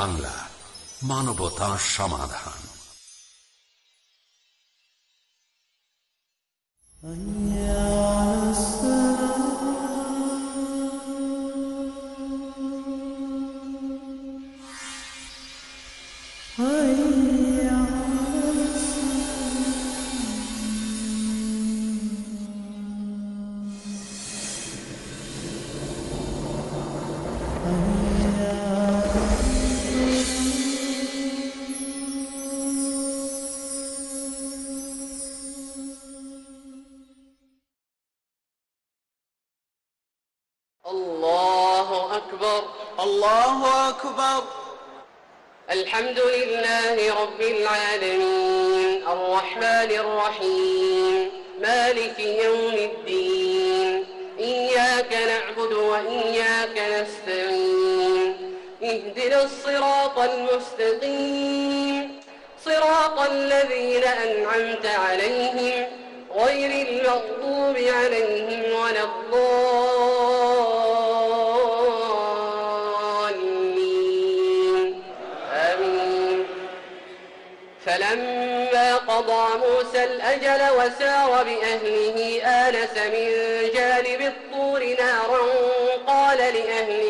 বাংলা মানবতা সমাধান Yeah. نستعين اهدنا الصراط المستقيم. صراط الذين أنعمت عليهم غير المغضوب عليهم ولا الضالين. آمين. فلما قضى موسى الأجل وسار بأهله آنس من جانب الطور نارا قال آنست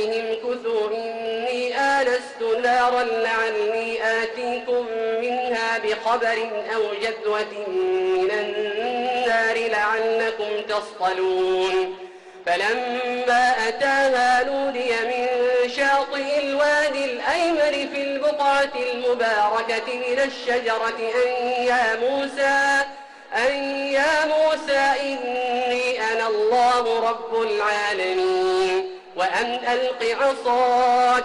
نارا لعلي آتيكم منها بخبر أو جذوة من النار لعلكم تصطلون. فلما أتاها نودي من شاطئ الوادي الأيمن في البقعة المباركة من الشجرة أن يا موسى أن يا موسى إني أنا الله رب العالمين وأن ألق عصاك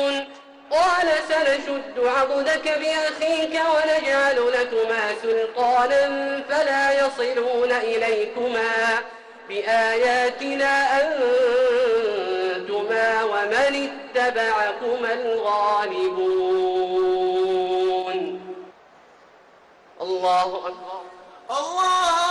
قال سنشد عضدك بأخيك ونجعل لكما سلطانا فلا يصلون إليكما بآياتنا أنتما ومن اتبعكما الغالبون. الله أكبر. الله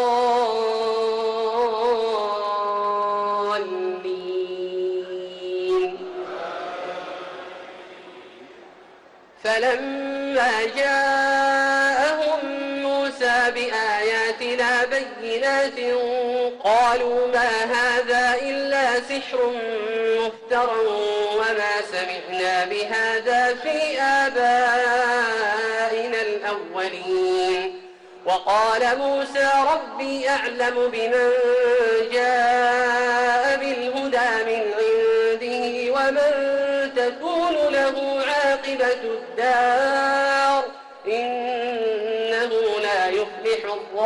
جاءهم موسى بآياتنا بينات قالوا ما هذا إلا سحر مفترى وما سمعنا بهذا في آبائنا الأولين. وقال موسى ربي أعلم بمن جاء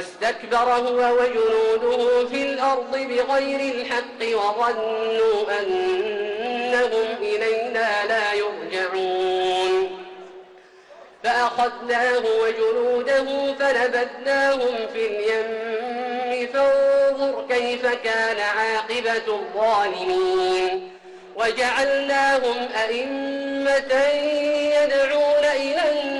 واستكبر هو وجنوده في الأرض بغير الحق وظنوا أنهم إلينا لا يرجعون. فأخذناه وجنوده فنبذناهم في اليم. فانظر كيف كان عاقبة الظالمين. وجعلناهم أئمة يدعون إلى النار.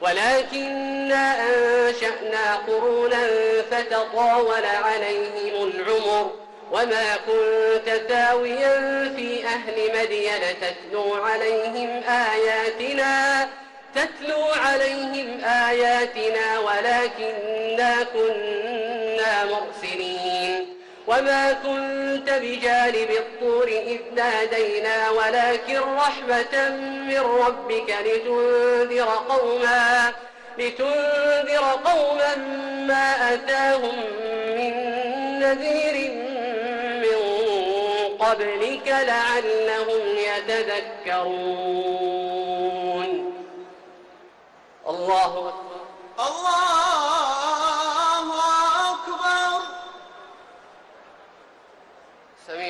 ولكننا أنشأنا قرونا فتطاول عليهم العمر وما كنت ثاويا في أهل مدين تتلو عليهم آياتنا تتلو عليهم آياتنا ولكننا كنا مرسلين. وما كنت بجانب الطور إذ نادينا ولكن رحمة من ربك لتنذر قوما لتنذر قوما ما أتاهم من نذير من قبلك لعلهم يتذكرون. الله أكبر. الله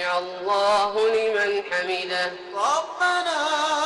الله لمن حمده. ربنا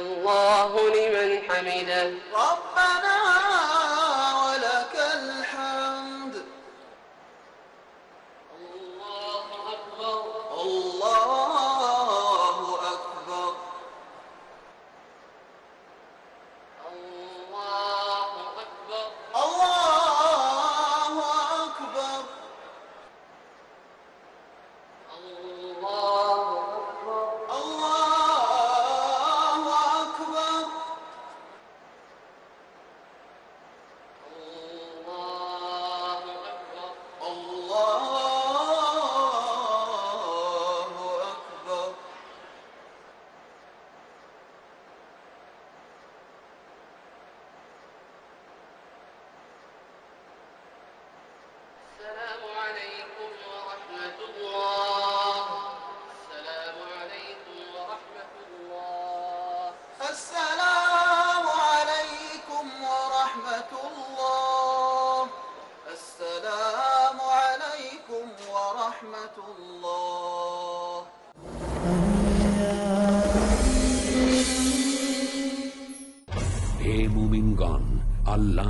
الله لمن حمده.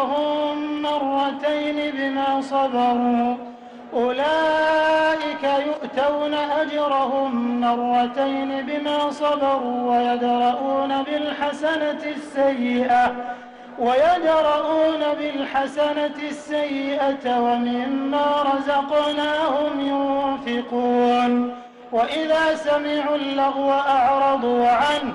أجرهم مرتين بما صبروا. أولئك يؤتون أجرهم مرتين بما صبروا ويدرؤون بالحسنة السيئة ويدرؤون بالحسنة السيئة ومما رزقناهم ينفقون. وإذا سمعوا اللغو أعرضوا عنه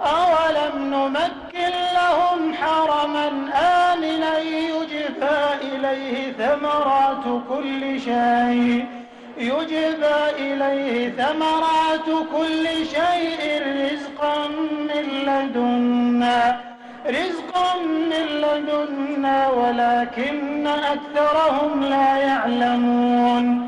أولم نمكن لهم حرما آمنا يجبى إليه ثمرات كل شيء. يجبى إليه ثمرات كل شيء رزقا من لدنا رزقا من لدنا ولكن أكثرهم لا يعلمون.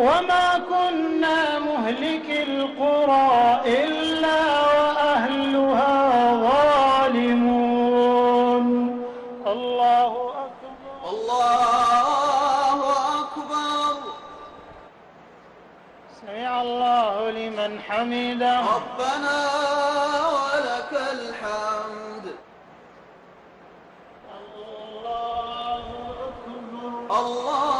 وما كنا مهلك القرى إلا وأهلها ظالمون. الله أكبر. الله أكبر. سمع الله لمن حمده. ربنا ولك الحمد. الله أكبر. الله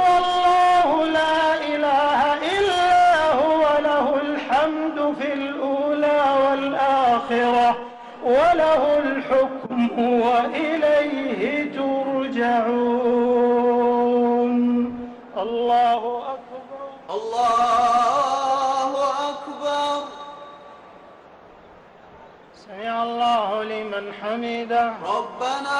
لمن حمده. ربنا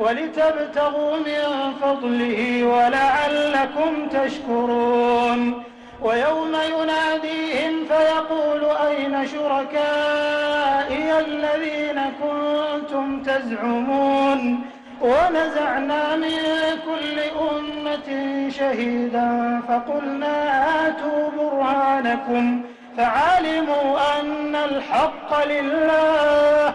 ولتبتغوا من فضله ولعلكم تشكرون. ويوم يناديهم فيقول أين شركائي الذين كنتم تزعمون؟ ونزعنا من كل أمة شهيدا فقلنا هاتوا برهانكم فعلموا أن الحق لله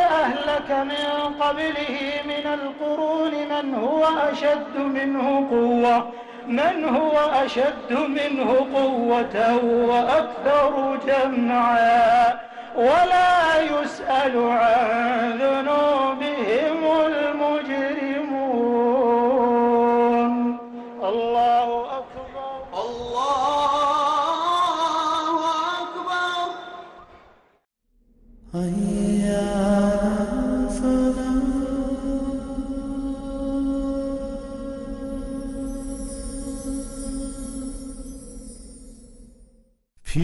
أهلك من قبله من القرون من هو أشد منه قوة من هو أشد منه قوة وأكثر جمعا. ولا يسأل عن ذنوبهم المجرمون. الله أكبر. الله أكبر.